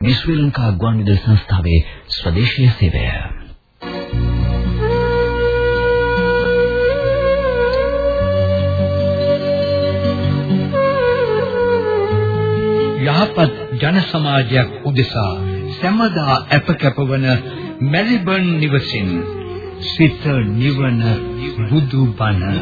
මේ ශ්‍රී ලංකා ගුවන්විදුලි සංස්ථාවේ ස්වදේශීය සේවය. යහපත් ජන සමාජයක් උදෙසා සෑමදා අප කැපවන මෙල්බන් නිවසින් සිත නිවන බුදු බණ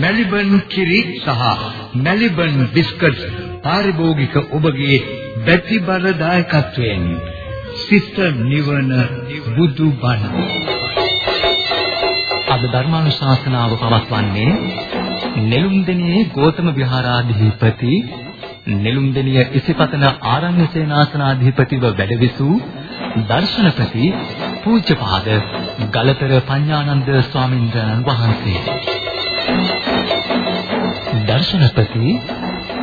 මෙල්බන් කිරි සහ මෙල්බන් බිස්කට් පාරිභෝගික ඔබගේ බැතිබර දායකත්වයෙන් සිත නිවන බුදු බණ. අද ධර්මානුශාසනාව පවත්වන්නේ නෙළුම්දෙණියේ ගෝතම විහාරාධිපති නෙළුම්දෙණිය ඉසිපතන ආරණ්‍ය සේනාසනාධිපතිව වැඩවිසූ දර්ශනපති පූජ්‍යපාද ගලතර පඤ්ඤානන්ද ස්වාමීන් වහන්සේ. දර්ශනපති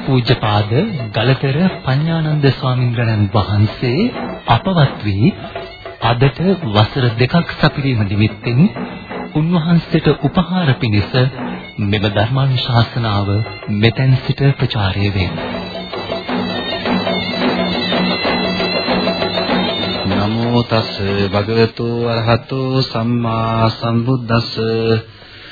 පූජ්‍යපාද ගලතර පඤ්ඤානන්ද ස්වාමීන් වහන්සේ අපවත් වී අදට වසර දෙකක් සපිරීම නිමිත්තෙන් උන්වහන්සේට උපහාර පිණිස මෙම ධර්මානුශාසනාව මෙතෙන් සිට ප්‍රචාරය වේ. නමෝ තස් භගවතු අරහතෝ සම්මා සම්බුද්දස්ස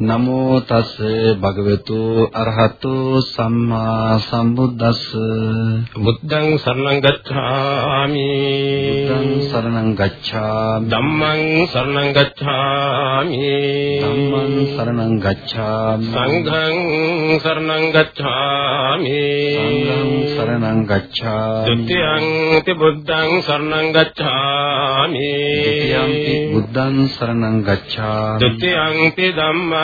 නමෝ තස් භගවතු අරහතෝ සම්මා සම්බුද්දස්ස බුද්ධං සරණං ගච්ඡාමි බුද්ධං සරණං ගච්ඡාමි ධම්මං සරණං ගච්ඡාමි ධම්මං සරණං ගච්ඡාමි සංඝං සරණං ගච්ඡාමි සංඝං සරණං ගච්ඡාමි ဒ ුතියං ති බුද්ධං සරණං ගච්ඡාමි ဒ ුතියං බුද්ධං සරණං ගච්ඡාමි ဒ ුතියං ති ධම්මං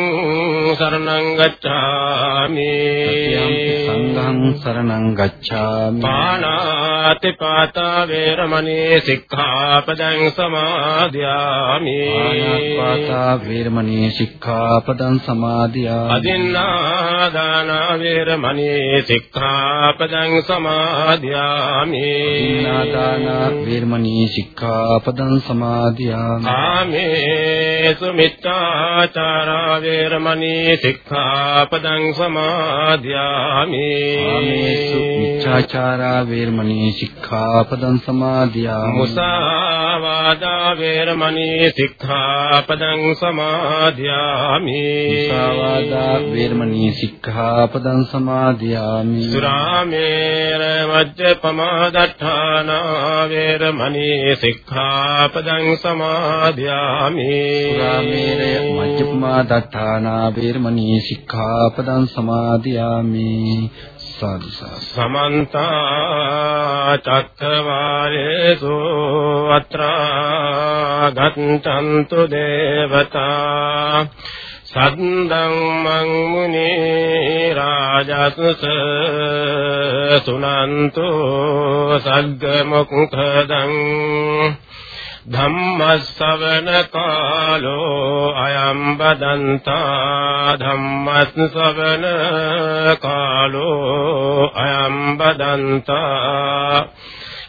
සරණං ගච්ඡාමි සංඝං සරණං ගච්ඡාමි පාණාති පාතා වේරමණී සික්ඛාපදං සමාදියාමි පාණාත්පාතා වේරමණී සික්ඛාපදං සමාදියාමි අදින්නා දාන වේරමණී සික්ඛාපදං සමාදියාමි නාදාන වේරමණී සික්ඛාපදං සමාදියාමි කාමේසු මිත්‍යාචාරා වේරමණී සික්ඛාපදං සමාදියාමි කාමේසු මිච්ඡාචාරා වේරමණී සික්ඛාපදං සමාදියාමි මුසාවාදා වේරමණී සික්ඛාපදං සමාදියාමි මුසාවාදා වේරමණී සික්ඛාපදං සමාදියාමි සුරාමේර මජ්ජපමාදට්ඨාන වේරමණී සික්ඛාපදං සමාදියාමි සුරාමේරය මජ්ජපමා දත්තානා වේරමණී සික්ඛාපදං සමාදියාමි. සාදු සාදු. සමන්ත චක්කවාලේසු අත්‍රා ගච්ඡන්තු දේවතා සද්දම්මං මුනි රාජස්ස සුනන්තු සග්ග මොක්ඛදං ධම්මස්සවන කාලෝ අයම් බදන්තා ධම්මස්සවන කාලෝ අයම් බදන්තා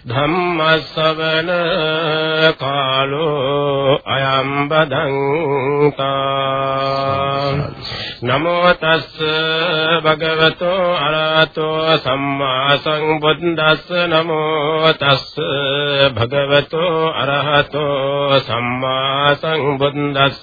ධම්මස්සවන කාලෝ අයම් බදන්තා නමෝ තස්ස භගවතෝ අරහතෝ සම්මා සම්බුද්දස්ස නමෝ තස්ස භගවතෝ අරහතෝ සම්මා සම්බුද්දස්ස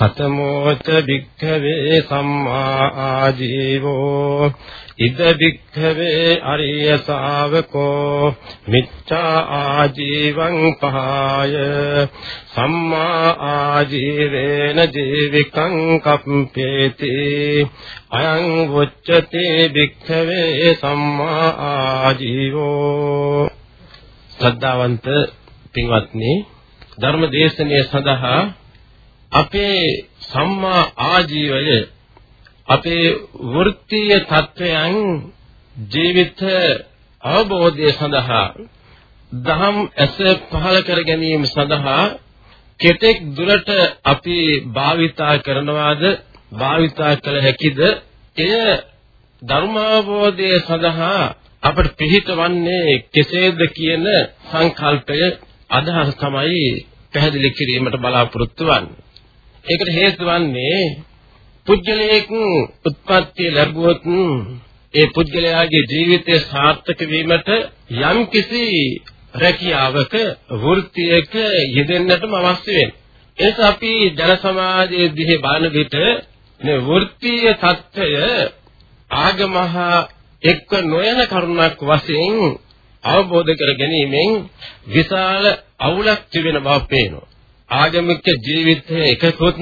කතමෝච භික්ඛවේ සම්මා ආජීවෝ ඉද භික්ඛවේ අරිය ශාවකෝ මිච්ඡා ආජීවං පහය සම්මා ආජීවේන ජීවිකං කප්පේති අයං වොච්චති භික්ඛවේ සම්මා ආජීවෝ ශ්‍රද්ධාවන්ත පින්වත්නි ධර්ම දේශනය සඳහා අපේ සම්මා ආජීවය අපේ වෘත්තීය තත්වයන් ජීවිත අවබෝධය සඳහා දහම් ඇස පහල කර ගැනීම සඳහා කෙතෙක් දුරට අපි භාවිතා කරනවාද භාවිතා කළ හැකිද එය ධර්මාවබෝධය සඳහා අපට පිහිටවන්නේ කෙසේද කියන සංකල්පය අදහස් තමයි පැහැදිලි කිරීමට බලාපොරොත්තු වෙන්නේ. ඒකට හේතු වන්නේ පුජ්‍යලයක උත්පත්ති ලැබුවොත් ඒ පුජ්‍යලයාගේ ජීවිතය සාර්ථක වීමට යම්කිසි රැකියාවක වෘත්තියක යෙදෙන්නටම අවශ්‍ය වෙනවා. ඒක අපි ජන සමාජයේ දිහේ බලන විට මේ වෘත්තීය தত্ত্বය ආගමහ එක්ක නොයන කරුණක් වශයෙන් අවබෝධ කර ගැනීමෙන් විශාල අවුලක් තිබෙන බව පේනවා. ආගමික ජීවිතයේ එකකුත්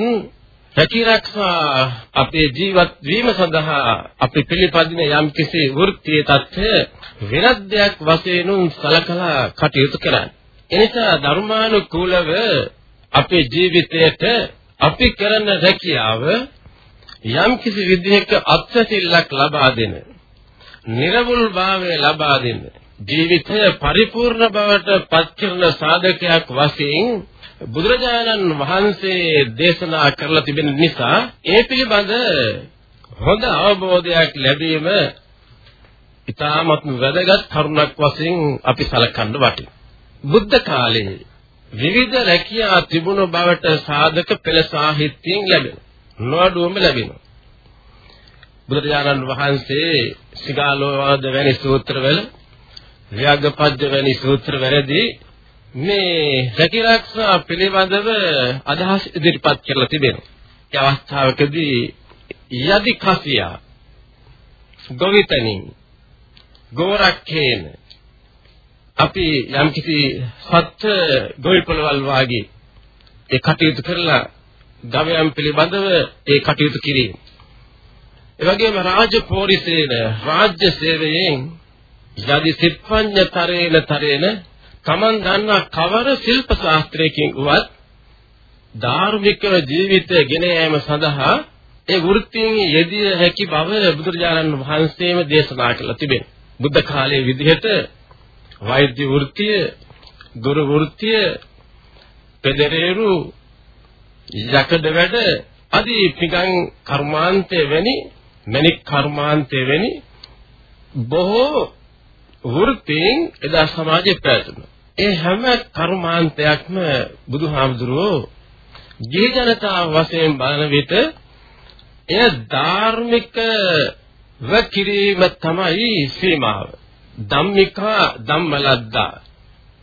රැකීරක්ෂා අපේ ජීවත් වීම සඳහා අපි පිළිපදින යම් කිසි වෘත්තීය தත්ත්වය වෙනත් දෙයක් වශයෙන් සලකලා කටයුතු කරන්නේ. එනිසා ධර්මානුකූලව අපේ ජීවිතයට අපි කරන රැකියාව යම් කිසි විදිහක අත්සිල්ලක් ලබා දෙන, නිර්වුල් භාවය ලබා දෙන, ජීවිතය පරිපූර්ණ බවට පත් කරන සාධකයක් වශයෙන් බුදුරජාණන් වහන්සේ දේශනා කරලා තිබෙන නිසා ඒ පිළිබඳ හොඳ අවබෝධයක් ලැබීම ඉතාමත් වැදගත් කරුණක් වශයෙන් අපි සලකන්න වටිනවා. බුද්ධ කාලයේ විවිධ රැකියා තිබුණු බවට සාධක පෙළ සාහිත්‍යයෙන් ලැබෙනවා. නොඅඩුවම ලැබෙනවා. බුදුරජාණන් වහන්සේ සිගාලෝවාද වැනි සූත්‍රවල ව්‍යාග්ගපද්ද වැනි සූත්‍රවලදී මේ රැකිරක්ෂා පිළිබඳව අදහස් ඉදිරිපත් කරලා තිබෙනවා. ඒ අවස්ථාවකදී යදි කසියා ගොවිතනින් ගෝරක්ඛේන අපි යම්කිසි සත්‍ය ගොවිපළවල් වාගේ ඒ කටයුතු කරලා ගවයන් පිළිබඳව ඒ කටයුතු කිරීම. ඒ වගේම රාජපෝරිසේන රාජ්‍ය සේවයෙන් යදි සිප්පඤ්ඤතරේන තරේන Taman දන්නා කවර ශිල්ප ශාස්ත්‍රයකින් උවත් ධාර්මිකව ජීවිතය ගෙන යාම සඳහා ඒ වෘත්තියෙන් යෙදිය හැකි බව බුදුරජාණන් වහන්සේම දේශනා කළා තිබෙනවා. බුද්ධ කාලයේ විදිහට වෛද්‍ය වෘත්තිය, ගුරු වෘත්තිය, පෙදරේරු, යකඩ වැඩ আদি පිගන් කර්මාන්තය වැනි මණික් කර්මාන්තය වැනි බොහෝ වෘත්තීන් එදා සමාජයේ පැවතුණා. ඒ හැම කර්මාන්තයක්ම බුදුහාමුදුරුවෝ ජී ජනතාව වශයෙන් බලන විට එය ධාර්මික ව කිරීම තමයි සීමාව. ධම්මිකා ධම්මලද්දා.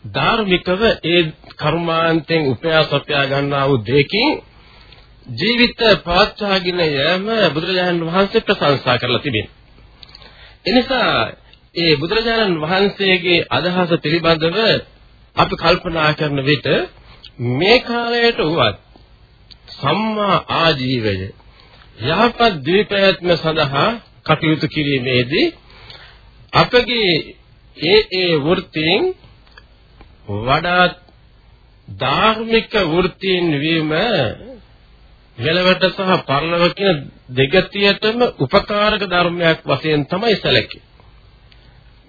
ධාර්මිකව ඒ කර්මාන්තෙන් උපයාසපයා ගන්නා වූ දෙකින් ජීවිත පවත්වාගෙන යෑම බුදුරජාණන් වහන්සේ ප්‍රශංසා කරලා තිබෙනවා. එනිසා ඒ බුදුරජාණන් වහන්සේගේ අදහස පිළිබඳව අපි කල්පනා කරන විට මේ කාලයට උවත් සම්මා ආජීවය යහපත් දීපයත්ම සඳහා කටයුතු කිරීමේදී අපගේ ඒ ඒ වෘත්තීන් වඩා ධාර්මික වෘත්තීන් වීම මෙලවට සහ පරලොව කියන දෙගතියටම උපකාරක ධර්මයක් වශයෙන් තමයි සැලකෙන්නේ.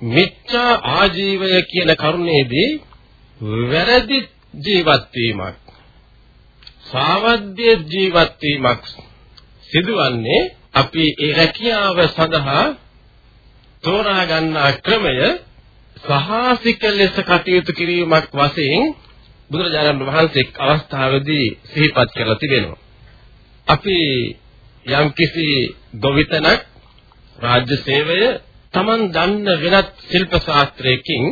මිච්ඡා ආජීවය කියන කරුණේදී වැරදි ජීවත් වීමක් සාවද්‍ය ජීවත් වීමක් සිදුවන්නේ අපි ඒ රැකියාව සඳහා තෝරා ගන්නා ක්‍රමය සහාසික ලෙස කටයුතු කිරීමක් වශයෙන් බුදුරජාණන් වහන්සේ එක් අවස්ථාවේදී සිහිපත් කරලා තිබෙනවා. අපි යම්කිසි ගොවිතැනක් රාජ්‍ය සේවය Taman දන්න වෙනත් ශිල්ප ශාස්ත්‍රයකින්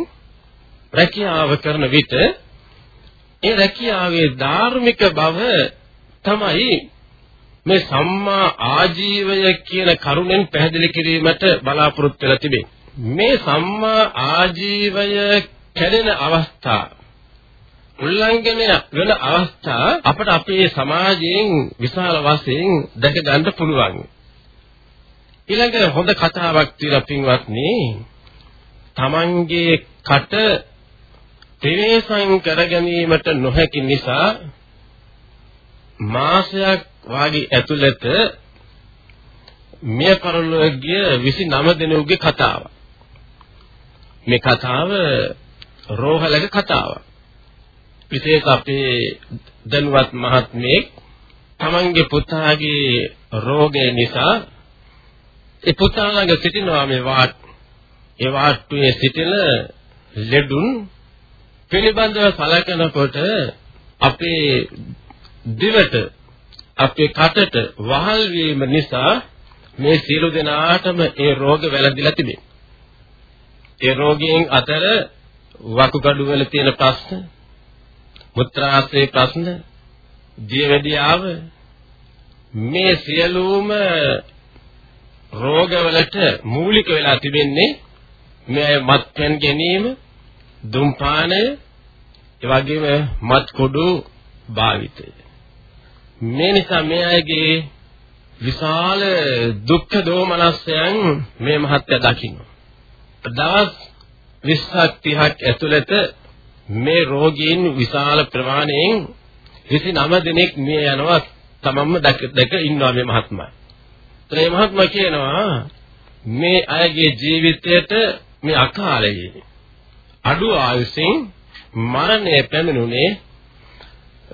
රැකියාව කරන විට ඒ රැකියාවේ ධාර්මික බව තමයි මේ සම්මා ආජීවය කියන කරුණෙන් පැහැදිලි කිරීමට බලාපොරොත්තු වෙලා තිබේ. මේ සම්මා ආජීවය කැඩෙන අවස්ථා උල්ලංඝනය වෙන අවස්ථා අපට අපේ සමාජයෙන් විශාල වශයෙන් දැක ගන්න පුළුවන්. ඊළඟ හොඳ කතාවක් කියලා පින්වත්නි තමන්ගේ කට ප්‍රවේශම් කර ගැනීමට නොහැකි නිසා මාසයක් වාගේ ඇතුළත මිය පරලෝකීය 29 දෙනෙකුගේ කතාවක්. මේ කතාව රෝහලක කතාවක්. විශේෂ අපේ දනුවත් මහත්මයෙක් තමන්ගේ පුතාගේ රෝගය නිසා ඒ පුතා ළඟ සිටිනවා මේ වාට් ඒ වාට්ටුවේ සිටින ලෙඩුන් පිළිබඳව සලකනකොට අපේ දිවට අපේ කටට වහල් වීම නිසා මේ සියලු දෙනාටම ඒ රෝග වැළඳිලා තිබේ. ඒ රෝගීන් අතර වකුගඩු වල තියෙන ප්‍රශ්න, මුත්‍රාශයේ ප්‍රශ්න, දියවැඩියාව මේ සියලුම රෝගවලට මූලික වෙලා තිබෙන්නේ මේ මත්පැන් ගැනීම, දුම්පානය, ඒ වගේම මත් කොඩු භාවිතය. මේ නිසා මේ අයගේ විශාල දුක්ඛ දෝමනස්යන් මේ මහත්ය දකින්න. දවස් 20ක් 30ක් ඇතුළත මේ රෝගීන් විශාල ප්‍රමාණයෙන් 29 දෙනෙක් මිය යනවා තමන්ම දැක දැක ඉන්නවා මේ මහත්මයා. ඒ මහත්මයා කියනවා මේ අයගේ ජීවිතයට මේ අකාලයේ අඩු ආයුෂෙන් මරණය පැමිණුනේ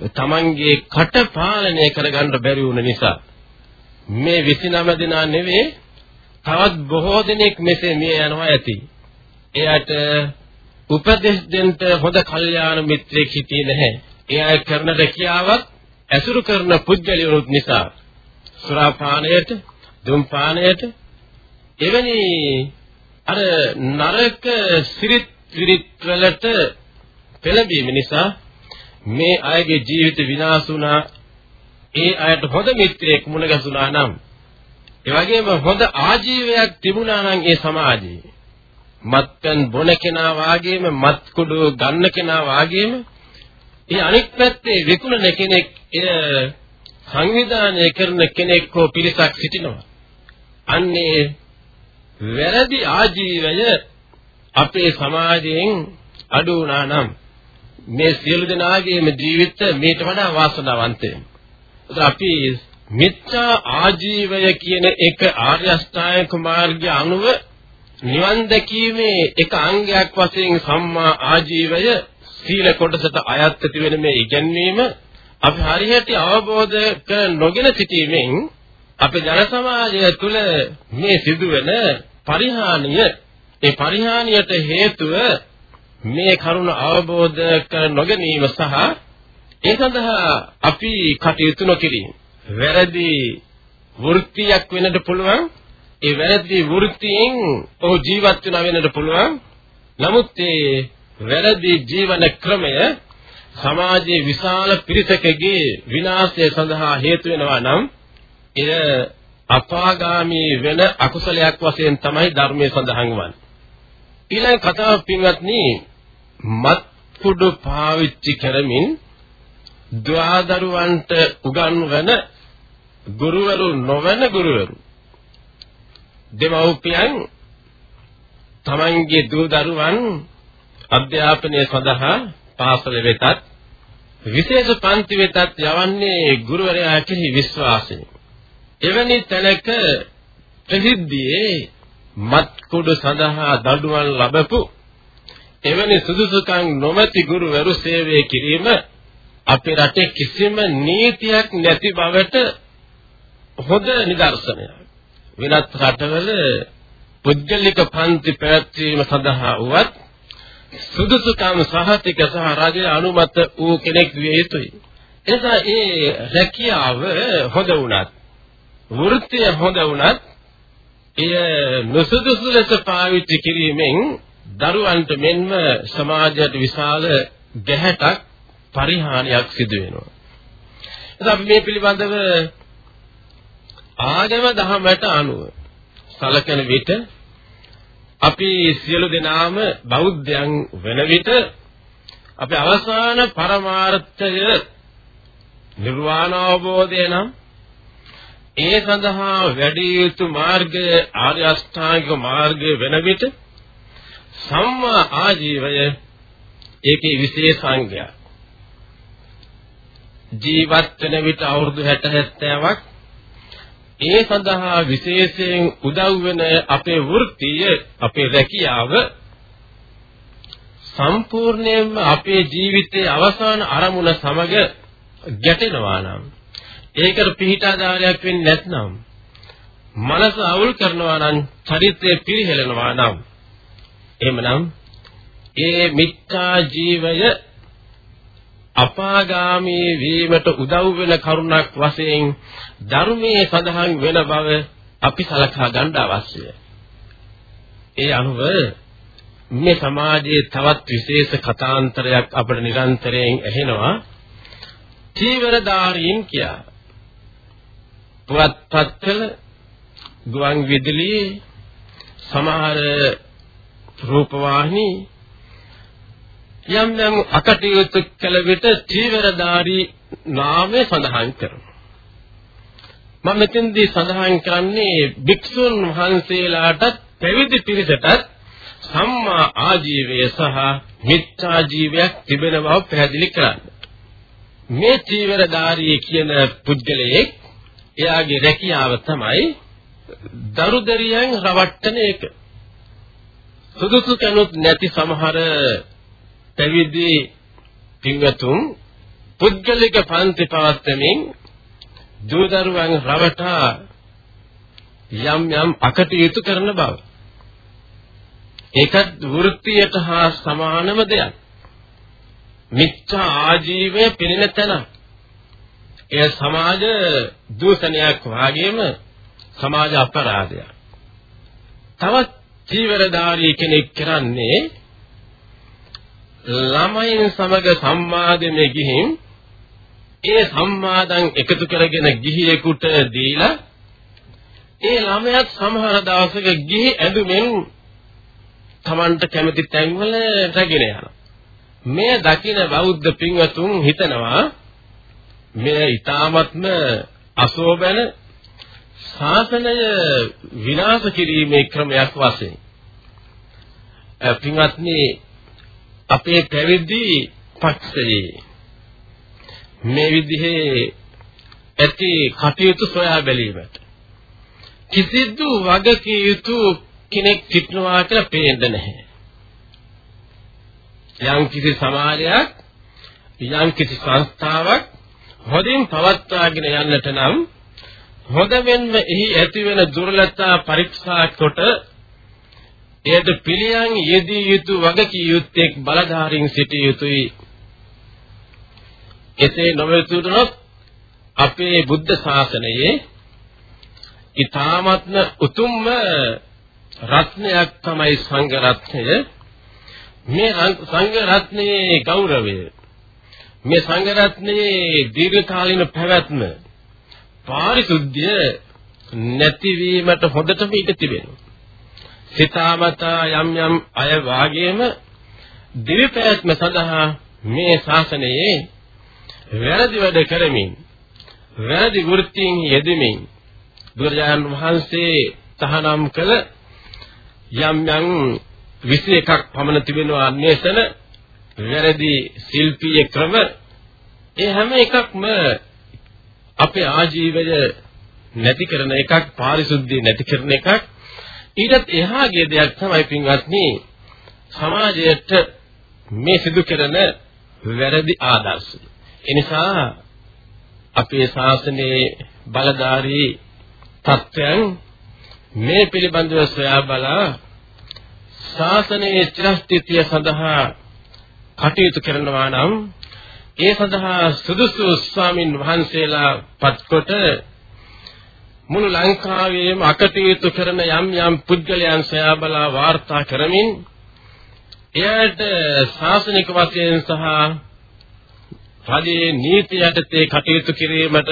තමන්ගේ කට පාලනය කරගන්න බැරි වුණ නිසා මේ 29 දෙනා නෙවෙයි තවත් බොහෝ දෙනෙක් මෙසේ මිය යනවා ඇති. එයාට උපදෙස් දෙන්න හොඳ කල්යාණ මිත්‍රෙක් හිටියේ නැහැ. එයා කරන රැකියාවක් ඇසුරු කරන පුද්ගලයොත් නිසා සුරාපානයට, දුම්පානයට එවැනි අර නරක සිරිත් විරිත් වලට පෙළඹීම නිසා මේ අයගේ ජීවිත විනාශ වුණා. ඒ අයට හොඳ මිත්‍රයෙක් මුණ ගැසුණා නම් ඒ වගේම හොඳ ආජීවයක් තිබුණා නම් ඒ සමාජයේ මත්පැන් බොන කෙනා වාගේම මත් කුඩු ගන්න කෙනා වාගේම ඒ අනෙක් පැත්තේ විකුණන කෙනෙක් එය සංවිධානය කරන කෙනෙක් හෝ පිරිසක් සිටිනවා. අන්නේ වැරදි ආජීවය අපේ සමාජයෙන් අඩු වුණා නම් මේ සියලු දෙනාගේම ජීවිත මේට වඩා වාසනාවන්ත වෙනවා. අපි මිත්‍යා ආජීවය කියන එක ආර්ය අෂ්ටාංගික මාර්ගය අනුව නිවන් දැකීමේ එක අංගයක් වශයෙන් සම්මා ආජීවය සීල කොටසට අයත් ඇති වෙන මේ ඉගැන්වීම අපි හරියට අවබෝධ කර නොගෙන සිටීමෙන් අපේ ජන සමාජය තුළ මේ සිදුවෙන පරිහානිය. ඒ පරිහානියට හේතුව මේ කරුණ අවබෝධ කර නොගැනීම සහ ඒ සඳහා අපි කටයුතු නොකිරීම. වැරදි වෘත්තියක් වෙන්නට පුළුවන්. ඒ වැරදි වෘත්තියෙන් ඔහු ජීවත් වෙනවෙන්නට පුළුවන්. නමුත් ඒ වැරදි ජීවන ක්‍රමය සමාජයේ විශාල පිරිසකගේ විනාශය සඳහා හේතු වෙනවා නම් එය අපාගාමී වෙන අකුසලයක් වශයෙන් තමයි ධර්මයේ සඳහන් වන්නේ. ඊළඟ කතාව පින්වත්නි මත් කුඩු පාවිච්චි කරමින් ද්වාදරුවන්ට උගන්වන ගුරුවරු නොවන ගුරුවරු දෙමව්පියන් තමන්ගේ දූ දරුවන් අධ්‍යාපනය සඳහා පාසල වෙතත් විශේෂ පන්ති වෙතත් යවන්නේ ගුරුවරයා කෙරෙහි විශ්වාසයෙන්. එවැනි තැනක ප්‍රසිද්ධියේ මත් කුඩු සඳහා දඬුවම් ලැබපු එවැනි සුදුසුකම් නොමැති ගුරුවරු සේවය කිරීම අපේ රටේ කිසිම නීතියක් නැති බවට හොඳ නිදර්ශනයක්. වෙනත් රටවල පුද්ගලික පන්ති පැවැත්වීම සඳහා වුවත් සුදුසුකම් සහතික සහ රජයේ අනුමත වූ කෙනෙක් විය යුතුයි. එසා ඒ රැකියාව හොඳ වුණත් වෘත්තිය හොඳ වුණත් එය නුසුදුසු ලෙස පාවිච්චි කිරීමෙන් දරුවන්ට මෙන්ම සමාජයට විශාල ගැහැටක් පරිහානියක් සිදු වෙනවා. එතකොට මේ පිළිබඳව ආගම දහමට අනුව සලකන විට අපි සියලු දෙනාම බෞද්ධයන් වෙන විට අපේ අවසාන පරමාර්ථය නිර්වාණ අවබෝධය නම් ඒ සඳහා වැඩි යුතු මාර්ගය ආර්ය අෂ්ටාංගික මාර්ගය වෙන විට සම්මා ආජීවය ඒකේ විශේෂාංගයක්. ජීවත් වෙන විට අවුරුදු 60 70ක් ඒ සඳහා විශේෂයෙන් උදව් වෙන අපේ වෘත්තිය අපේ රැකියාව සම්පූර්ණයෙන්ම අපේ ජීවිතයේ අවසාන අරමුණ සමග ගැටෙනවා නම් ඒකට පිහිටාදාරයක් වෙන්නේ නැත්නම් මනස අවුල් කරනවා නම් චරිතය පිරිහෙලනවා නම් එහෙමනම් ඒ මිත්‍යා ජීවය අපාගාමී වීමට උදව් වෙන කරුණක් වශයෙන් ධර්මයේ සඳහන් වෙන බව අපි සලකා ගන්න අවශ්‍යයි. ඒ අනුව මේ සමාජයේ තවත් විශේෂ කතාන්තරයක් අපිට නිරන්තරයෙන් ඇහෙනවා. චීවරධාරීන් කියා. පුවත්පත්වල ගුවන් විදුලි සමහර රූපවාහිනී යම් යම් අකටයුතු කළ විට චීවරධාරී නාමය සඳහන් කරනවා. මම මෙතෙන්දී සඳහන් කරන්නේ භික්ෂුන් වහන්සේලාටත් පැවිදි පිරිසටත් සම්මා ආජීවය සහ මිත්‍යා ජීවයක් තිබෙන බව පැහැදිලි කරන්න. මේ චීවරධාරී කියන පුද්ගලයෙක් එයාගේ රැකියාව තමයි දරුදරියන් රවට්ටන එක. සුදුසු කෙනුත් නැති සමහර පැවිදි පින්වතුන් පුද්ගලික පන්ති පවත්වමින් දූදරුවන් රවටා යම් යම් අකටයුතු කරන බව. ඒකත් වෘත්තියට හා සමානම දෙයක්. මිත්‍යා ආජීවය පිළින තැන. එය සමාජ දූෂණයක් වාගේම සමාජ අපරාධයක්. තවත් ජීවරධාරී කෙනෙක් කරන්නේ ළමයින් සමග සම්මාදමේ ගිහින් ඒ සම්මාදම් එකතු කරගෙන ගිහියෙකුට දීලා ඒ ළමයාත් සමහර දවසක ගිහි ඇඳුමෙන් Tamanට කැමති තැන්වල රැගෙන යනවා. මේ දකින බෞද්ධ පින්වතුන් හිතනවා මේ ඊ타මත්ම අශෝභන ශාසනය විනාශ කිරීමේ ක්‍රමයක් වශයෙන් පින්වත්නි අපේ පැවිදි පක්ෂයේ මේ විදිහේ ඇති කටයුතු සොයා බැලීමට කිසිදු වගකිය යුතු කෙනෙක් සිටනවා කියලා පේන්න නැහැ. යම් කිසි සමාජයක් යම් කිසි සංස්ථාවක් හොඳින් පවත්වාගෙන යන්නට නම් හොඳ වෙන්න එහි ඇතිවෙන දුර්ලභතා පරීක්ෂා කොට එයට පිළියම් යෙදිය යුතු වගකිය යුත්තේක් බලධාරීන් සිටිය යුතුයි. එසේ නොවෙතුනොත් අපේ බුද්ධ ශාසනයේ ඊ타ත්ම උතුම්ම රත්නයක් තමයි සංඝ රත්නය. මේ සංඝ රත්නයේ ගෞරවය මේ සංඝ රත්නයේ දීර්ඝකාලීන පැවැත්ම පාරිශුද්ධිය නැතිවීමට හොඳටම ඉඩ තිබෙනවා. සිතාමතා යම් යම් අය වාගේම දිවි පැවැත්ම සඳහා මේ ශාසනයේ වැරදි වැඩ කරමින් වැරදි වෘත්තීන් යෙදෙමින් බුදුරජාණන් වහන්සේ තහනම් කළ යම් යම් 21ක් පමණ තිබෙනවා අන්වේෂණ වැරදි ශිල්පීය ක්‍රම ඒ හැම එකක්ම අපේ ආජීවය නැති කරන එකක් පාරිශුද්ධිය නැති කරන එකක් ඊටත් එහාගේ දෙයක් තමයි පින්වත්නි සමාජයට මේ සිදු කරන වැරදි ආදර්ශය. එනිසා අපේ ශාසනයේ බලධාරී තත්වයන් මේ පිළිබඳව සොයා බලා ශාසනයේ චිරස්ථිතිය සඳහා කටයුතු කරනවා නම් ඒ සඳහා සුදුසු ස්වාමින් වහන්සේලා පත්කොට මුළු ලංකාවේම අකටයුතු කරන යම් යම් පුද්ගලයන් සොයා බලා වාර්තා කරමින් එයට ශාසනික වශයෙන් සහ රජයේ නීති යටතේ කටයුතු කිරීමට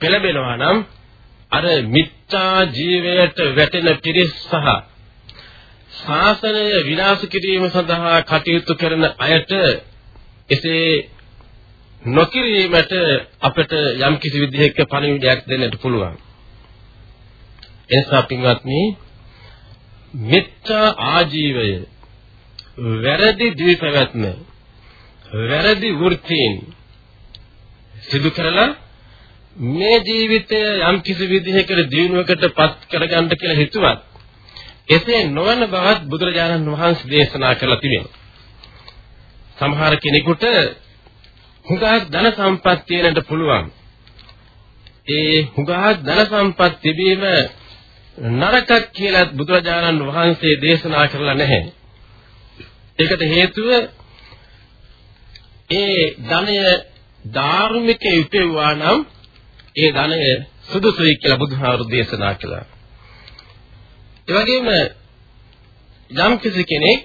පෙළඹෙනවා නම් අර මිත්‍යා ජීවයට වැටෙන පිරිස් සහ ශාසනය විනාශ කිරීම සඳහා කටයුතු කරන අයට එසේ නොකිරීමට අපට යම් කිසි විදිහක පණිවිඩයක් දෙන්නට පුළුවන්. එනිසා පින්වත්නි මිත්‍යා ආජීවය වැරදි දීපවත්ම වැරදි වෘත්තීන් සිදු කරලා මේ ජීවිතය යම් කිසි විදිහකට දියුණුවකට පත් කරගන්න කියලා හිතුවත් එසේ නොවන බවත් බුදුරජාණන් වහන්සේ දේශනා කළා තිබෙනවා. සමහර කෙනෙකුට හුඟක් ධන සම්පත් තියෙනට පුළුවන්. ඒ හුඟක් ධන සම්පත් තිබීම නරකක් කියලා බුදුරජාණන් වහන්සේ දේශනා කරලා නැහැ. ඒකට හේතුව ඒ ධනය ධාර්මික උපේවා නම් ඒ ධනය සුදුසුයි කියලා බුදුහාරු දේශනා කළා. ඒ වගේම යම් කිසි කෙනෙක්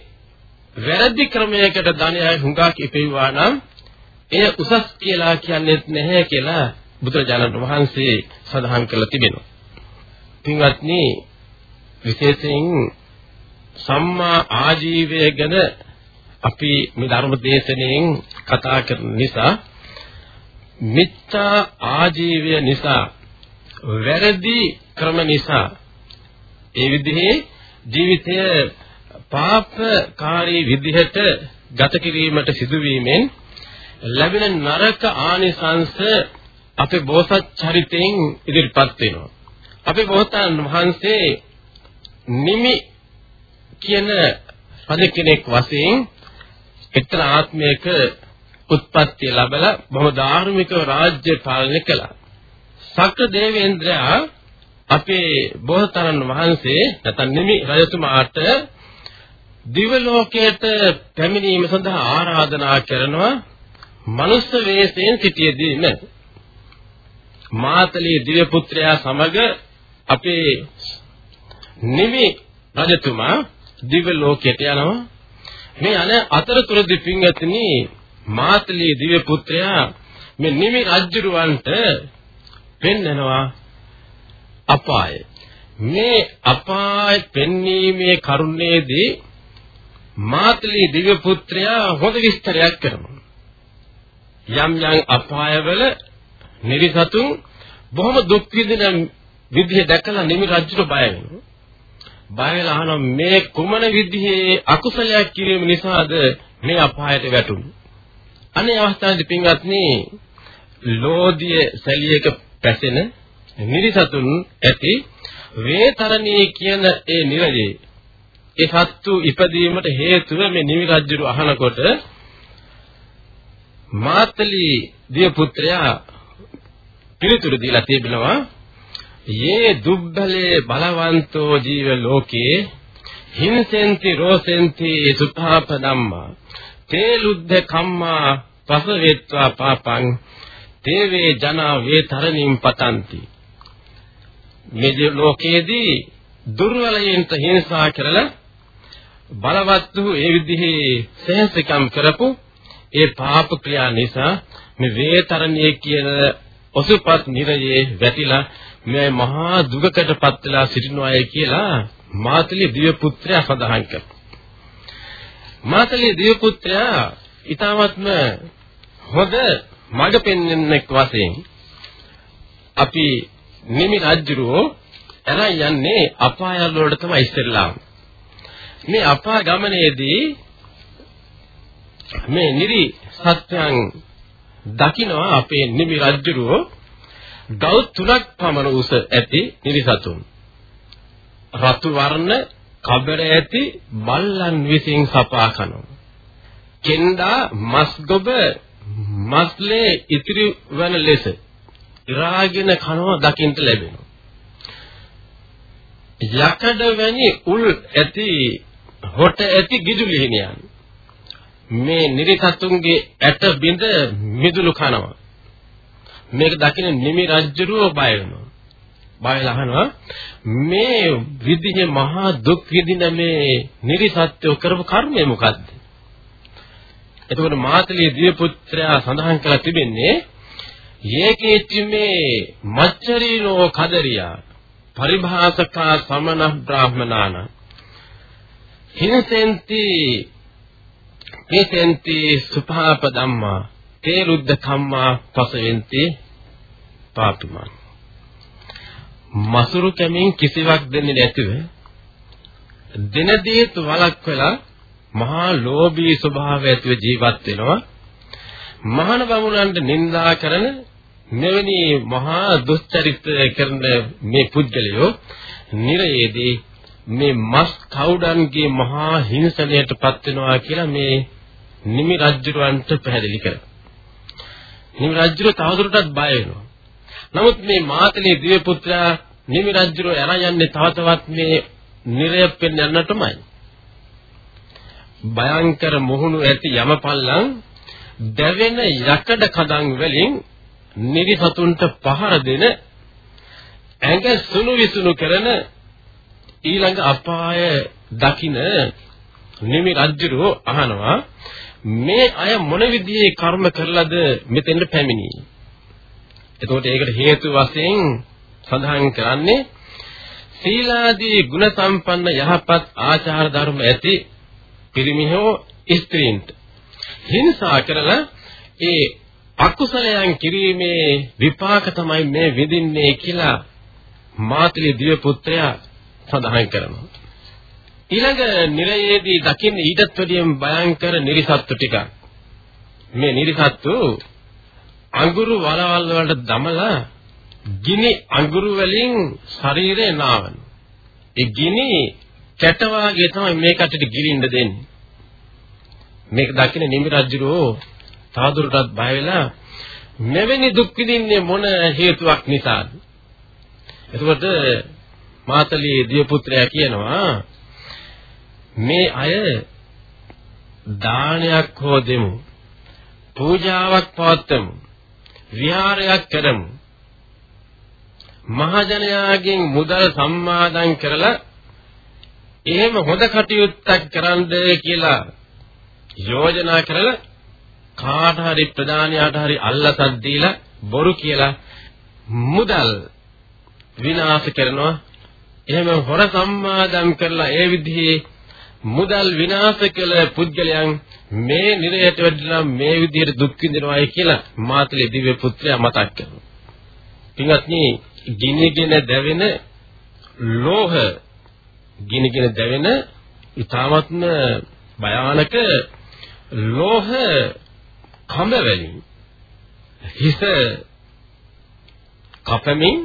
වැරදි ක්‍රමයකට ධනය හුඟක් ඉපෙවුවා නම් එය උසස් කියලා කියන්නේ නැහැ කියලා බුදුරජාණන් වහන්සේ සඳහන් කරලා තිබෙනවා. පින්වත්නි විශේෂයෙන් සම්මා ආජීවය ගැන අපි මේ ධර්ම දේශනාවෙන් කතා කරන නිසා මිත්‍යා ආජීවය නිසා වැරදි ක්‍රම නිසා ඒ විදිහේ ජීවිතය පාපකාරී විදිහට ගත කිරීමට සිදුවීමෙන් ලැබෙන නරක ආනිසංස අපේ බෝසත් චරිතයෙන් ඉදිරිපත් වෙනවා. අපේ බෝසතාණන් වහන්සේ නිමි කියන රජ කෙනෙක් වශයෙන් එක්තරා ආත්මයක උත්පත්ති ලැබලා බොහොම ධාර්මිකව රාජ්‍ය පාලනය කළා. සක්‍ර දේවේන්ද්‍රයා අපේ බෝසතාණන් වහන්සේ නැත්නම් නිමි රජතුමාට දිව ලෝකයට පැමිණීම සඳහා ආරාධනා කරනවා මනුස්ස වේශයෙන් සිටියේදීම මාතලේ දිව්‍ය පුත්‍රයා සමග අපේ නිමි රජතුමා දිව්‍ය ලෝකයට යනවා. මේ අන අතරතුරදී පින්වත්නි මාතලේ දිව්‍ය පුත්‍රයා මේ නිමි රජුරවන්ට පෙන්නනවා අපාය මේ අපාය පෙන්වීමේ කරුණේදී මාතලේ දිව්‍ය පුත්‍රයා හොඳ විස්තරයක් කරනවා යම් යම් අපායවල නිරිසතුන් බොහොම දුක් විඳින විදිහ දැකලා නිමි රජුට බය වෙනවා. බය වෙලා අහනවා මේ කුමන විදිහේ අකුසලයක් කිරීම නිසාද මේ අපායට වැටුනේ. අනේ අවස්ථාවේදී පින්වත්නි ලෝධිය සැලියක පැසෙන නිරිසතුන් ඇති වේතරණී කියන ඒ නිරයේ ඒ සත්තු ඉපදීමට හේතුව මේ නිමි රජු අහනකොට මාතලී දිය පුත්‍රයා පිළිතුරු දීලා තිබෙනවා යේ දුබ්බලේ බලවන්තෝ ජීව ලෝකේ හිංසෙන්ති රෝසෙන්ති සුඛාපදම්මා තේ ලුද්ධ කම්මා පසවෙත්වා පාපං තේවේ ජනා වේතරණින් පතಂತಿ මේ ලෝකයේදී දුර්වලයන්ට හිංසා කරලා බලවත් වූ ඒ විදිහේ සහසකම් කරපු ඒ පාප ක්‍රියා නිසා මේ වේතරණිය කියන ඔසුපත් නිරයේ වැටිලා මේ මහා දුකකටපත් වෙලා සිටිනවාය කියලා මාතලී දිව්‍ය පුත්‍රයා සඳහන් කරනවා. මාතලී දිව්‍ය පුත්‍රයා ඊටවත්ම හොඳ මඟ පෙන්වන්නෙක් වශයෙන් අපි නිමි රජුරෝ එරන් යන්නේ අපායල් වලට තමයි ඉස්සෙල්ලාම. මේ අපා ගමනේදී මේ නිරි සත්‍යයන් දකිනවා අපේ නිමි රජුරෝ ගව් තුනක් පමණ උස ඇති නිරිසතුන් රතු වර්ණ කබර ඇති බල්ලන් විසින් සපා කනවා. කෙන්දා මස් ගොබ මස්ලේ ඉතිරි වන ලෙස. ඉරාගෙන කනවා දකින්ට ලැබෙනවා යකඩ වැනි උල් ඇති හොට ඇති ගිජුලිහිනියන් මේ නිරිසතුන්ගේ ඇට බිඳ මිදුළු කනවා. මේක දකින නිමි රජුරෝ බය වෙනවා. බයලා අහනවා මේ විදිහේ මහා දුක් විඳින මේ නිරිසත්ත්ව කරපු කර්මය මොකද්ද? එතකොට මාතලී දිව්‍ය පුත්‍රයා සඳහන් කළා තිබෙන්නේ යේකේච්චිමේ මච්චරීනෝ කදරියා පරිභාසකා සමන බ්‍රාහ්මනාන. හිනසෙන්ති කේසෙන්ති සුභාප ධම්මා තේ රුද්ධ කම්මා පසෙන්ති පාපිමන් මසුරු කැමින් කිසිවක් දෙන්නේ නැතිව දිනදීත් වලක්වලා මහා ලෝභී ස්වභාවය ඇතිව ජීවත් වෙනවා. මහාන බමුණන්ට නිඳා කරන මෙවැනි මහා දුස්චරිත කරන මේ පුද්ගලයෝ නිරයේදී මේ මස් කවුඩන්ගේ මහා හිංසනයටපත් වෙනවා කියලා මේ නිමි රජුරවන්ට පැහැදිලි කරා. නිමි රජුර තවදුරටත් බය වෙනවා. නමුත් මේ මාතලේ දිව්‍ය පුත්‍රයා නිමි රජුර යන යන්නේ තව තවත් මේ නිරය පෙන් යන්නටමයි. භයංකර මුහුණු ඇති යමපල්ලන් දැවෙන යකඩ කඳන් වලින් නිරිසතුන්ට පහර දෙන ඇඟ සුණු විසුණු කරන ඊළඟ අපාය දකින නිමි රජුරෝ අහනවා මේ අය මොන විදිහේ කර්ම කරලාද මෙතෙන්ට පැමිණියේ එතකොට ඒකට හේතු වශයෙන් සඳහන් කරන්නේ සීලාදී ගුණ සම්පන්න යහපත් ආචාර ධර්ම ඇති පිරිමිහෝ ස්ත්‍රීන්ට. හිංසා කරලා ඒ අකුසලයන් කිරීමේ විපාක තමයි මේ විඳින්නේ කියලා මාතලේ දිව පුත්‍රයා සඳහන් කරනවා. ඊළඟ නිරයේදී දකින්න ඊටත් වැඩිය භයංකර නිරිසත්තු ටිකක්. මේ නිරිසත්තු අඟුරු වලවල් වලට දමලා ගිනි අඟුරු වලින් ශරීරය නාවන. ඒ ගිනි කැට වාගේ තමයි මේ කටට ගිලින්න දෙන්නේ. මේක දකින්න නිමි රජුරෝ තවදුරටත් බය වෙලා මෙවැනි දුක් විඳින්නේ මොන හේතුවක් නිසාද? එතකොට මාතලී දියපුත්‍රයා කියනවා මේ අය දානයක් හෝ දෙමු පූජාවක් පවත්වමු විහාරයක් කරමු මහජනයාගෙන් මුදල් සම්මාදන් කරලා එහෙම හොඳ කටයුත්තක් කරන්න කියලා යෝජනා කරලා කාට හරි ප්‍රධානියාට හරි අල්ලසක් දීලා බොරු කියලා මුදල් විනාශ කරනවා එහෙම හොර සම්මාදම් කරලා ඒ විදිහේ මුදල් විනාශ කළ පුද්ගලයන් මේ නිරයට වැඩිලා මේ විදිහට දුක් විඳිනවායි කියලා මාතලේ දිව්‍ය පුත්‍රයා මතක් කරනවා. පින්වත්නි ගිනිගෙන දැවෙන ලෝහ ගිනිගෙන දැවෙන ඊ타ත්ම භයානක ලෝහ කඹ වලින් හිස කපමින්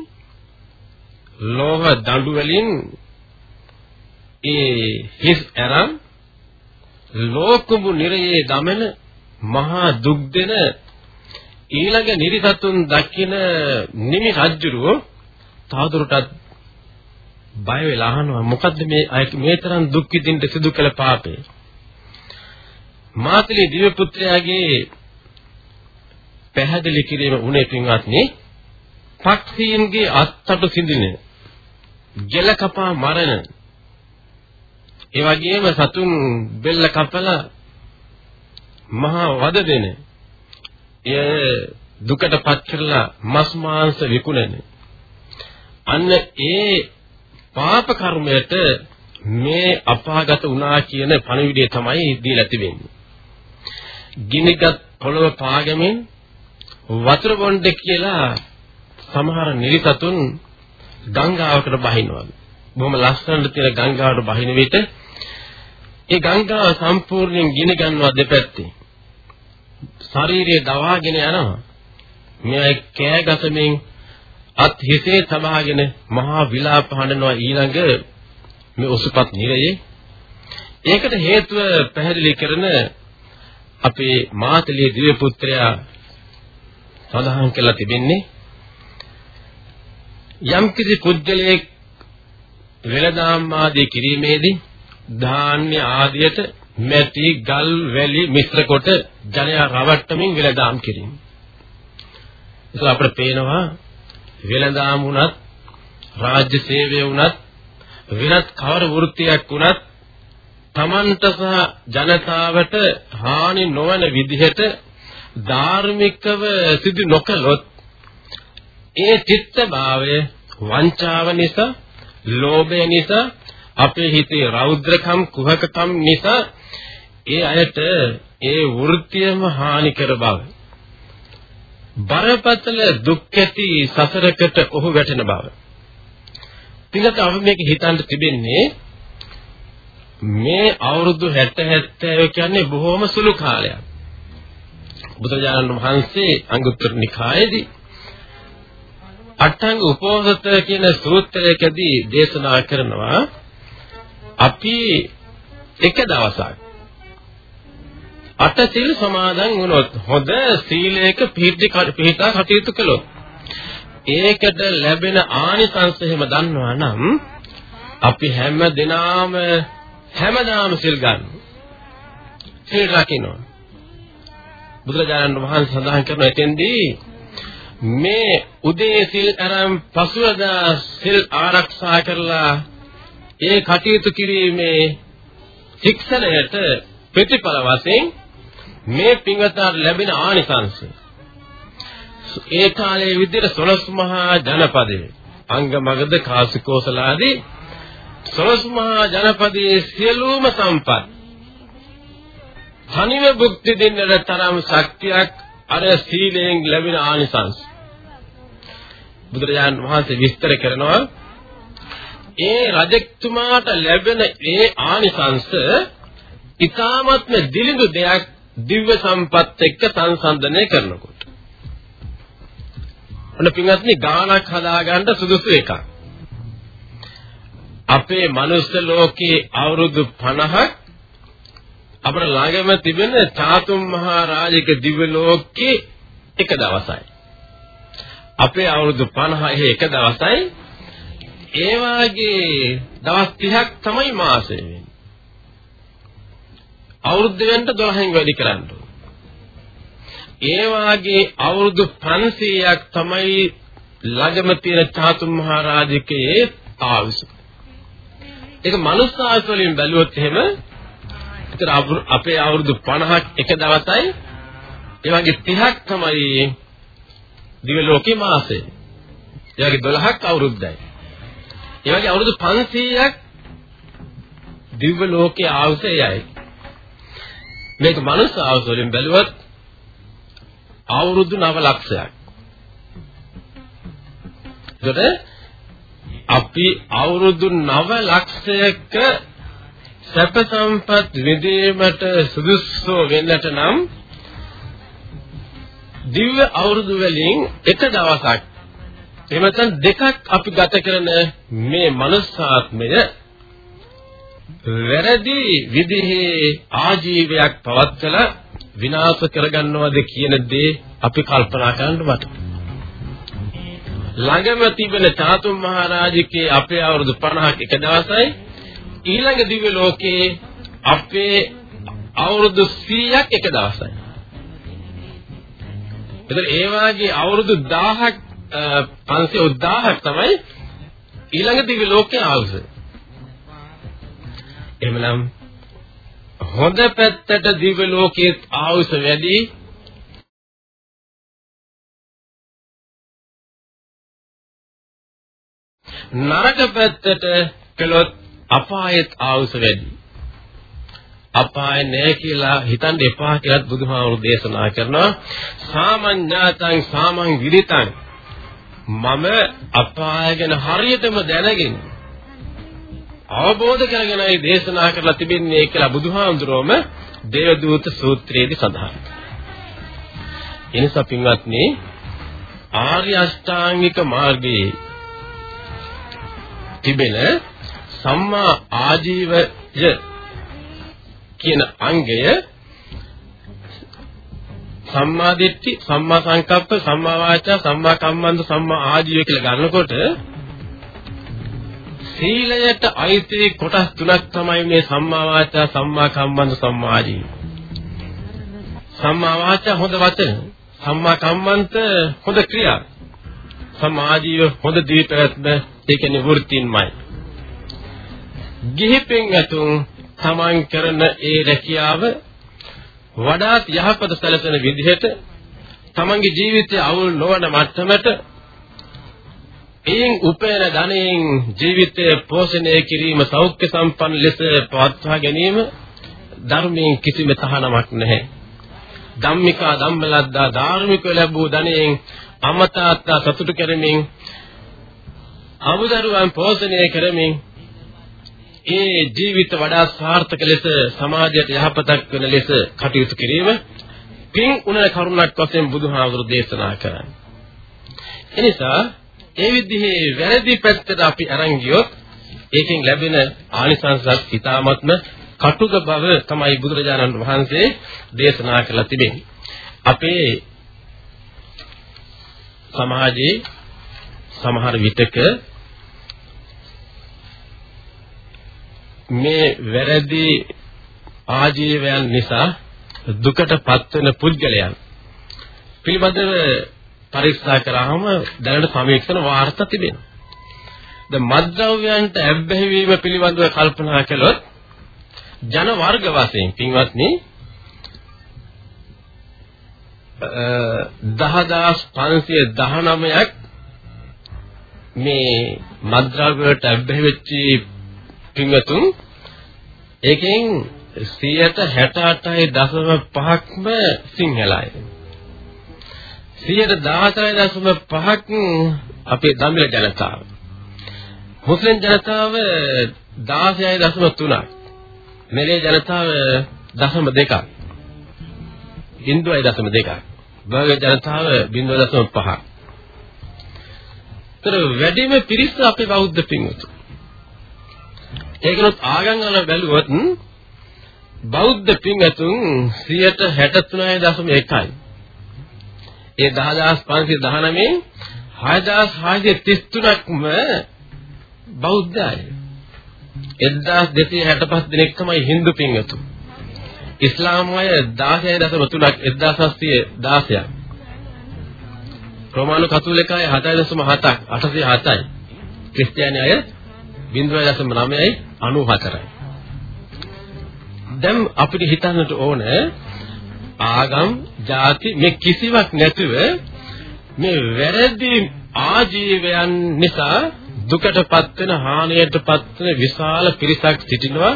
ලෝහ දඬු වලින් ඒ හිස් අරන් ලෝකමු නිරයේ දමන මහා දුක් දෙන ඊළඟ නිරිසතුන් දකින නිමි රජුරෝ තවදුරටත් බය වෙලා අහනවා මොකද්ද මේ මේ තරම් දුක් විඳින්න සිදු කළ පාපේ? මාතලේ දිව්‍ය පුත්‍රයාගේ පැහැදිලි කිරීම උනේ පින්වත්නි පක්ෂීන්ගේ අත්තට සිඳින ජල කපා මරණ ඒ වගේම සතුන් බෙල්ල කපලා මහා වද දෙන එය දුකටපත් කරලා මස් මාංශ විකුණන අන්න ඒ පාප කර්මයට මේ අපාගත වුණා කියන පණිවිඩය තමයි දීලා තිබෙන්නේ. ගිනිගත් පොළව පාගමින් වතුර බොණ්ඩ කියලා සමහර නිරිසතුන් ගංගාවකට බහිනවා. බොහොම ලස්සනට තියෙන ගංගාවට බහින විට ඒ ගංගාව සම්පූර්ණයෙන් ගිනි ගන්නවා දෙපැත්තේ. ශරීරය දවාගෙන යනවා. මේ කෑ ගසමින් අත් හිසේ සබාගෙන මහා විලාප හඬනවා ඊළඟ මේ ඔසුපත් නිරයේ ඒකට හේතුව පැහැදිලි කරන අපේ මාතලේ දිව්‍ය පුත්‍රයා සඳහන් කළා තිබෙන්නේ යම්කිසි පුජ්‍යලයේ වෙළදාම් ආදී කිරීමේදී ධාන්‍ය ආදියට මැටි ගල් වැලි මිශ්‍ර කොට ජනයා රවට්ටමින් වෙළදාම් කිරීම. ඒක අපිට පේනවා වෙළදාම් වුණත් රාජ්‍ය සේවය වුණත් වෙනත් කවර වෘත්තියක් වුණත් තමන්ට සහ ජනතාවට හානි නොවන විදිහට ධාර්මිකව සිදු නොකළොත් ඒ චිත්ත භාවය වංචාව නිසා, ලෝභය නිසා, අපේ හිතේ රෞද්‍රකම් කුහකකම් නිසා ඒ අයට ඒ වෘත්තියම හානි කර බව. බරපතල දුක් ඇති සසරකට ඔහු වැටෙන බව. පිළිගත අපි මේක හිතන්න තිබෙන්නේ මේ අවුරුදු 60 70 කියන්නේ බොහොම සුළු කාලයක්. බුදුරජාණන් වහන්සේ අංගුත්තර නිකායේදී අට්ඨංග උපෝසත කියන සූත්‍රයකදී දේශනා කරනවා අපි එක දවසක් අට සීල් සමාදන් වුණොත් හොඳ සීලයක පිහිටි පිහිටා කටයුතු කළොත් ඒකට ලැබෙන ආනිසංස එහෙම දන්නවා නම් අපි හැම දිනාම හැමදාම සිල් ගන්නවා. සිල් රකින්නවා. බුදුරජාණන් වහන්සේ සඳහන් කරන එතෙන්දී මේ උදේ සිල් අරන් පසුවදා සිල් ආරක්ෂා කරලා ඒ කටයුතු කිරීමේ ශික්ෂණයට ප්‍රතිඵල වශයෙන් මේ පින්වතට ලැබෙන ආනිසංසය ඒ කාලයේ විදිහට සොළොස් මහා ජනපදයේ අංගමගද කාසිකෝසලාදී සොළොස් මහා ජනපදයේ සියලුම සම්පත් තනිව භුක්ති දෙන්නට තරම් ශක්තියක් අර සීලයෙන් ලැබෙන ආනිසංස බුදුරජාණන් වහන්සේ විස්තර කරනවා ඒ රජතුමාට ලැබෙන ඒ ආනිසංස ඊ타මත්ම දිලිඳු දෙයක් දිව්‍ය සම්පත් එක්ක සංසන්දනය කරනකොට. ඔන්න පින්වත්නි ගානක් හදාගන්න සුදුසු එකක්. අපේ මනුස්ස ලෝකේ අවුරුදු 50ක් අපේ ළඟම තිබෙන චාතුම් මහා රාජික දිව්‍ය ලෝකේ එක දවසයි. අපේ අවුරුදු 50 එක දවසයි. ඒ වාගේ දවස් 30ක් තමයි මාසෙ වෙන්නේ. අවුරුද්ද වෙන්න 12න් වැඩි කරන්න ඒ වාගේ අවුරුදු 500ක් තමයි ළඟම තියෙන චාතුම් මහා රාජිකයේ ආයුෂ. ඒක මනුස්ස ආයුෂ වලින් බැලුවොත් එහෙම ඒතර අපේ අවුරුදු 50ක් එක දවසයි ඒ වගේ 30ක් තමයි දිව්‍ය ලෝකේ මාසෙ. ඒ වගේ 12ක් අවුරුද්දයි. ඒ වගේ අවුරුදු 500ක් දිව්‍ය ලෝකයේ ආයුෂයයි. මේක මනුස්ස ආයුෂ වලින් බැලුවොත් අවුරුදු 9 ලක්ෂයක්. ඒකට අපි අවුරුදු 9 ලක්ෂයක සැප සම්පත් විඳීමට සුදුසු වෙන්නට නම් දිව්‍ය අවුරුදු වලින් එක දවසක් එහෙම නැත්නම් දෙකක් අපි ගත කරන මේ මනුස්සාත්මය වැරදි විදිහේ ආජීවයක් පවත්කලා විනාශ කරගන්නවද කියන දේ අපි කල්පනා කරන්න වට. ළඟම තිබෙන චාතුම් මහරජකේ අපේ අවුරුදු 50ක් එක දවසයි ඊළඟ දිව්‍ය ලෝකයේ අපේ අවුරුදු 100ක් එක දවසයි. එතන ඒ වාගේ අවුරුදු 1000ක් 500 තමයි ඊළඟ දිව්‍ය ලෝකයේ ආවුස. එහෙමනම් හොඳ පැත්තට දිව්‍ය ලෝකයේ ආයුෂ වැඩි නරක පැත්තට කළොත් අපායෙත් ආයුෂ වැඩි. අපාය නෑ කියලා හිතන්න එපා කියලාත් බුදුහාමුදුරු දේශනා කරනවා. සාමඤ්ඤාතං සාමං විදිතං. මම අපාය ගැන හරියටම දැනගෙන අවබෝධ කරගෙනයි දේශනා කරලා තිබෙන්නේ කියලා බුදුහාමුදුරුවම දේවදූත සූත්‍රයේදී සඳහන්. එනිසා පින්වත්නි ආර්ය අෂ්ටාංගික මාර්ගයේ තිබෙන සම්මා ආජීවය කියන අංගය සම්මා දිට්ඨි සම්මා සංකප්ප සම්මා වාචා සම්මා කම්මන්ත සම්මා ආජීවය කියලා ගන්නකොට සීලයට අයිති කොටස් තුනක් තමයි මේ සම්මා වාචා සම්මා කම්මන්ත සම්මා ආජීව. සම්මා වාචා හොඳ වචන, සම්මා කම්මන්ත හොඳ ක්‍රියා. සම්මා ආජීව හොඳ දීපැවැත්ම ඒ කියන්නේ වෘත්තින්මයි. ගිහිපෙන් ඇතුන් තමන් කරන ඒ රැකියාව වඩාත් යහපත සැලසෙන විදිහට තමන්ගේ ජීවිතය අවුල් නොවන මට්ටමට එයින් උපයන ධනයෙන් ජීවිතය පෝෂණය කිරීම සෞඛ්‍ය සම්පන්න ලෙස පවත්වා ගැනීම ධර්මයෙන් කිසිම තහනමක් නැහැ. ධම්මිකා ධම්මලද්දා ධාර්මික ලැබූ ධනයෙන් අමතාත්තා සතුටු කරමින් අමුදරුවන් පෝෂණය කරමින් ඒ ජීවිත වඩා සාර්ථක ලෙස සමාජයට යහපතක් වෙන ලෙස කටයුතු කිරීම පින් උනන කරුණක් වශයෙන් බුදුහාමුදුරු දේශනා කරන්නේ. එනිසා ඒ විදිහේ වැරදි පැත්තට අපි අරන් ගියොත් ඒකෙන් ලැබෙන ආනිසංසත් හිතාමත්ම කටුක බව තමයි බුදුරජාණන් වහන්සේ දේශනා කළා තිබෙන්නේ. අපේ සමාජයේ සමහර විටක මේ වැරදි ආජීවයන් නිසා දුකටපත් වෙන පුද්ගලයන් පිළිබඳව පරීක්ෂා කරාම දැනට සමීක්ෂණ වාර්තා තිබෙනවා. ද මද්ද්‍රව්‍යයන්ට ඇබ්බැහි වීම පිළිබඳව කල්පනා කළොත් ජන වර්ග වශයෙන් පින්වත්නි 10519ක් මේ මද්ද්‍රව්‍යයට ඇබ්බැහි වෙච්ච පින්වතුන් ඒකෙන් 168.5ක්ම සිංහලයි. 114.5ක් අපේ දමිළ ජනතාව. මුස්ලිම් ජනතාව 16.3ක්. මෙලේ ජනතාව 0.2ක්. 0.2ක්. බර්ග ජනතාව 0.5ක්. ତර වැඩිම පිරිස අපේ බෞද්ධ පින්වතුන්. ඒකනොත් ආගම් වල බැලුවොත් බෞද්ධ පින්වතුන් 163.1යි. ඒ 10519 6633ක්ම බෞද්ධයි. 1265 දෙනෙක් තමයි Hindu පින්වතුන්. ඉස්ලාම් අය 16.3ක් 1716ක්. රෝමානු කතෝලික අය 7.7ක් 807යි. ක්‍රිස්තියානි අය 0.9යි 94යි. දැන් අපිට හිතන්නට ඕන ආගම්, ಜಾති මේ කිසිවක් නැතුව මේ වැරදි ආජීවයන් නිසා දුකටපත් වෙන හානියටපත් වෙන විශාල පිරිසක් සිටිනවා.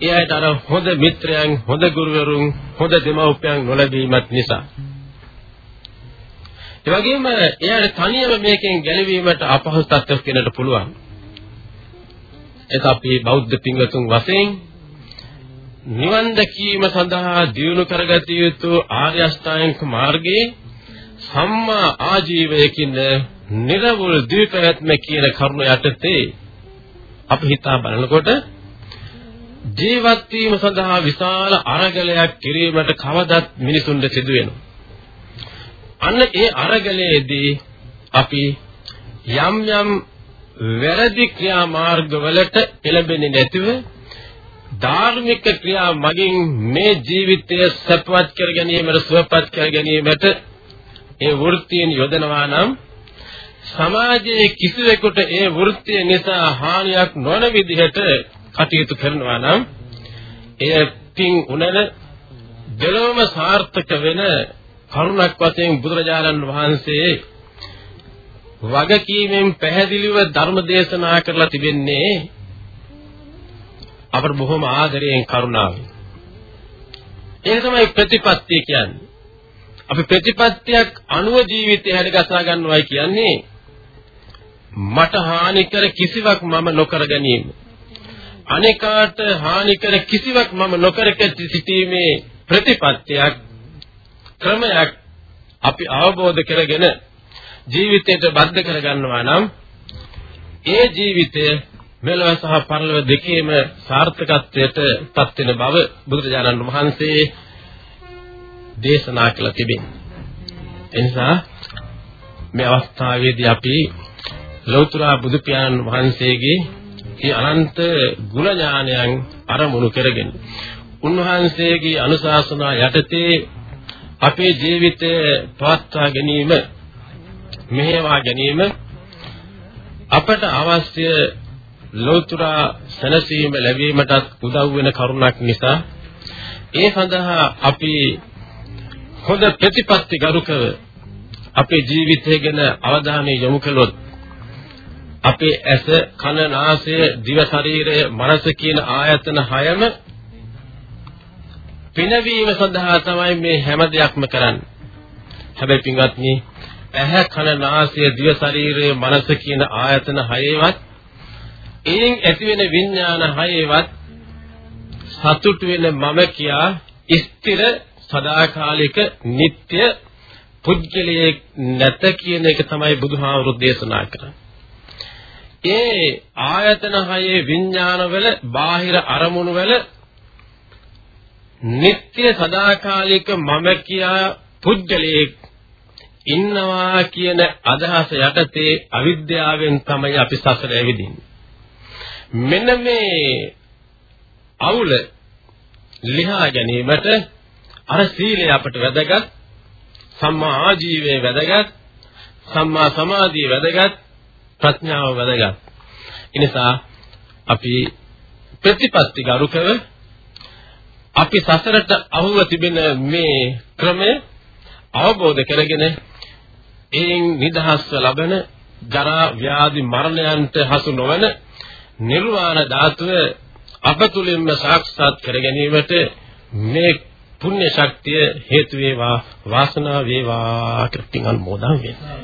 ඒ අයට අර හොඳ මිත්‍රයන්, හොඳ ගුරුවරුන්, හොඳ දෙමව්පියන් නොලැබීමත් නිසා. ඒ වගේම එයාට තනියම මේකෙන් ගැලවීමට අපහසු තත්ත්වයක් වෙන්නට පුළුවන්. ඒක අපි බෞද්ධ පින්වතුන් වශයෙන් නිවන් දැකීම සඳහා දියුණු කරගත යුතු ආර්ය අෂ්ටාංගික මාර්ගයේ සම්මා ආජීවයකින් නිර්වෘල් දීපයත්ම කියන කරුණ යටතේ අපි හිතා බලනකොට ජීවත් වීම සඳහා විශාල අරගලයක් කිරීමට කවදත් මිනිසුන්ට සිදු වෙනවා. අන්න ඒ අරගලයේදී අපි යම් යම් වැරදි ක්‍රියා මාර්ගවලට එළඹෙන්නේ නැතිව ධාර්මික ක්‍රියා මගින් මේ ජීවිතය සපවත් කර ගැනීමට සුවපත් කර ගැනීමට ඒ වෘත්තියෙන් යොදනවා නම් සමාජයේ කිසිවෙකුට ඒ වෘත්තිය නිසා හානියක් නොවන විදිහට කටයුතු කරනවා නම් එය පින් උනන දෙලොවම සාර්ථක වෙන කරුණක් වශයෙන් බුදුරජාණන් වහන්සේ වගකීමෙන් පැහැදිලිව ධර්ම දේශනා කරලා තිබෙන්නේ අපට බොහොම ආදරයෙන් කරුණාවෙන්. ඒක තමයි ප්‍රතිපත්තිය කියන්නේ. අපි ප්‍රතිපත්තියක් අනුව ජීවිතය හැදගසා ගන්නවයි කියන්නේ මට හානි කර කිසිවක් මම නොකර ගැනීම. අනේකාට හානි කර කිසිවක් මම නොකර සිටීමේ ප්‍රතිපත්තියක් ක්‍රමයක් අපි අවබෝධ කරගෙන ජීවිතයට බද්ධ කරගන්නවා නම් ඒ ජීවිතය මෙලොව සහ පරලොව දෙකේම සාර්ථකත්වයට පත් වෙන බව බුදුරජාණන් වහන්සේ දේශනා කළ තිබෙනවා. එනිසා මේ අවස්ථාවේදී අපි ලෞතර බුදු පියාණන් වහන්සේගේ මේ අනන්ත ගුණ ඥානයන් අරමුණු කරගෙන උන්වහන්සේගේ අනුශාසනා යටතේ අපේ ජීවිතය පවත්වා ගැනීම මෙහෙවා ගැනීම අපට අවශ්‍ය ලෞතර සනසීම ලැබීමටත් උදව් වෙන කරුණක් නිසා ඒ සඳහා අපි හොඳ ප්‍රතිපත්ති ගරුකව අපේ ජීවිතය ගැන අවධානය යොමු කළොත් අපේ ඇස කන නාසය දිව ශරීරය මනස කියන ආයතන හයම පිනවීම සඳහා තමයි මේ හැම දෙයක්ම කරන්නේ. හැබැයි පින්වත්නි ඇහැ කන නාසය දිව ශරීරය මනස කියන ආයතන හයේවත් එයින් ඇතිවෙන විඥාන හයේවත් සතුට වෙන මම කියා ස්ථිර සදාකාලික නিত্য පුද්ගලයෙක් නැත කියන එක තමයි බුදුහාමුදුරු දේශනා කරන්නේ. ඒ ආයතන හයේ විඥානවල බාහිර අරමුණු වල නিত্য සදාකාලික මම කියා පුද්ගලයෙක් ඉන්නවා කියන අදහස යටතේ අවිද්‍යාවෙන් තමයි අපි සසර ඇවිදින්නේ. මෙන්න මේ අවුල ලිහා ගැනීමට අර සීලය අපට වැදගත් සම්මා ආජීවයේ වැදගත් සම්මා සමාධිය වැදගත් ප්‍රඥාව වැදගත් එනිසා අපි ප්‍රතිපත්ති ගරුකව අපි සසරට අහුව තිබෙන මේ ක්‍රමය අවබෝධ කරගෙන එයින් නිදහස්ව ලබන ජරා ව්‍යාධි මරණයන්ට හසු නොවන නිර්වාණ ධාතුව අප තුලින්ම සාක්ෂාත් කර ගැනීමට මේ පුණ්‍ය ශක්තිය හේතු වේවා වාසනාව වේවා කියලා පින් අනුමෝදන් වෙනවා.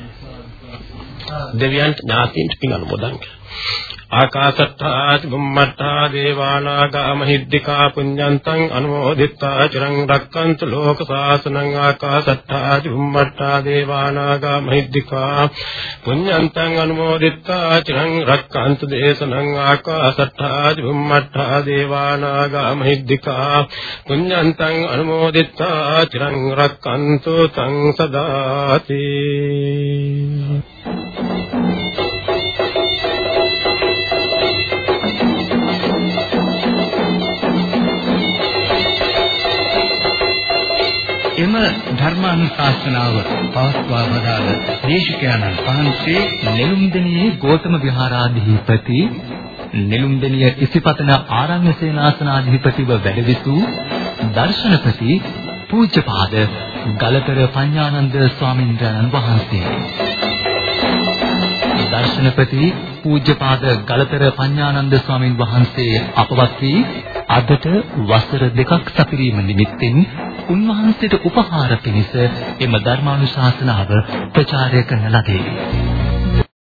දෙවියන්ට ඥාතීන්ට පින් අනුමෝදන් කරනවා. ආකාශත්තා චුම්මත්තා දේවානාගා මහිද්దికා පුඤ්ඤන්තං අනුමෝදිත්වා චිරං රක්칸තු ලෝක සාසනං ආකාශත්තා චුම්මත්තා දේවානාගා මහිද්దికා පුඤ්ඤන්තං අනුමෝදිත්වා චිරං රක්칸තු දේශනං ආකාශත්තා චුම්මත්තා දේවානාගා මහිද්దికා පුඤ්ඤන්තං අනුමෝදිත්වා චිරං රක්칸තු තං සදාති එම ධර්මානුශාසනාව පවත්වා වදාළ දේශකයන්න් වහන්සේ නෙළුම්දෙණියේ ගෞතම විහාරාධිපති නෙළුම්දෙණිය ඉසිපතන ආරණ්‍ය සේනාසනාධිපතිව වැඩවිසූ දර්ශනපති පූජ්‍යපාද ගලතර පඤ්ඤානන්ද ස්වාමින්ද්‍රයන් වහන්සේ. දර්ශනපති පූජ්‍යපාද ගලතර පඤ්ඤානන්ද ස්වාමින් වහන්සේ අපවත් වී අදට වසර දෙකක් සපිරීම නිමිත්තෙන් උන්වහන්සේට උපහාර පිණිස එම ධර්මානුශාසනාව ප්‍රචාරය කරන ලදී.